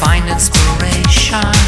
find inspiration.